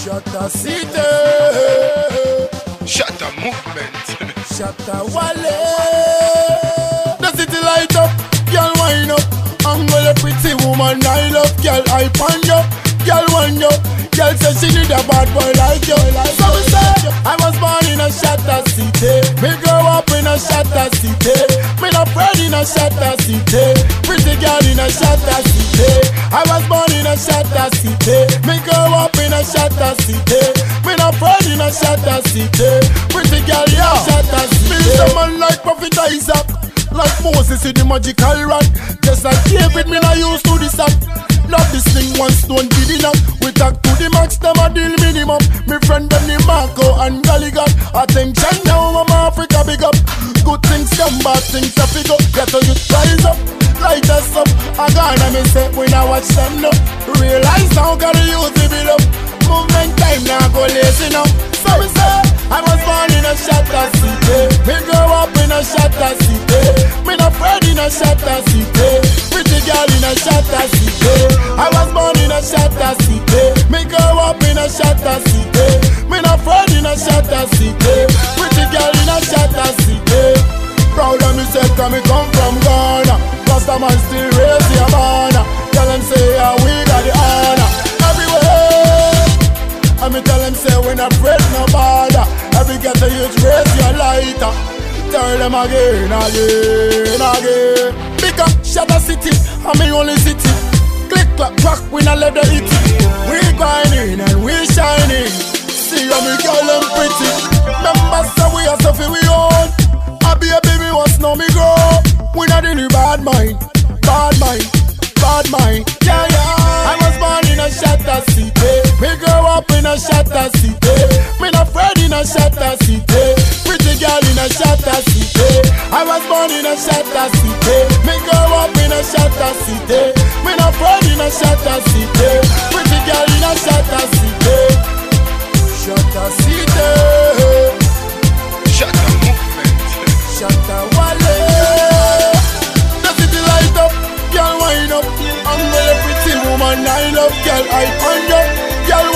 Shatta City, Shatta Movement. Shatta Wale. The city light up, girl wind up. I'm Angle a pretty woman, I love girl. I pan you, girl wind up. Girl said she need a bad boy like you. So we say, I was born in a Shatta City. Me grow up in a Shatta City. Me no friend in a Shatta City. Pretty girl in a Shatta City. I was born in a Shatta City. Me grow up in a Shatta City. Me no in Shatta City. Pretty girl in a Shatta City. Me someone like Prophet Isaac. Like Moses in the magical rod Just like David, me not used to this up Love this thing, one stone did enough We talk to the max, them a deal minimum. Me friend them the Marco and Galligan Attention now, I'm Africa big up. Good things come, bad things a pick up Get to you rise up, light us up. I gonna me say, we now watch them now. Realize now, gotta use the up. Movement time, now go lazy now We say, I was born in a Shatta City. Me grow up in a Shatta City. Me no friend in a Shatta City. Pretty girl in a Shatta City. I was born in a Shatta City. Me grow up in a Shatta City. Me no friend in a Shatta City. Pretty girl in a Shatta City. Proud of me say cause me come from Ghana. Rasta man still raise your banner. Tell them say yeah we not afraid no bother Every ghetto youth raise your lighter. Tell them again, again, again. Big up Shatta City, I'm me only city. Click, clap, rock, we not let the hit it We grinding and we shining. See how me girl them pretty. Members say we are stuffy we own. I be a baby once now me grow. We not in the bad mind, bad mind, bad mind girl in a Shatta City. I was born in a Shatta City. Me grow up in a Shatta City. Me no friend in a Shatta City. Pretty girl in a Shatta City. Shatta City. Shut the movement. Shatta Wale. The city light up, girl wind up. Angle a pretty woman, I love girl I find up, girl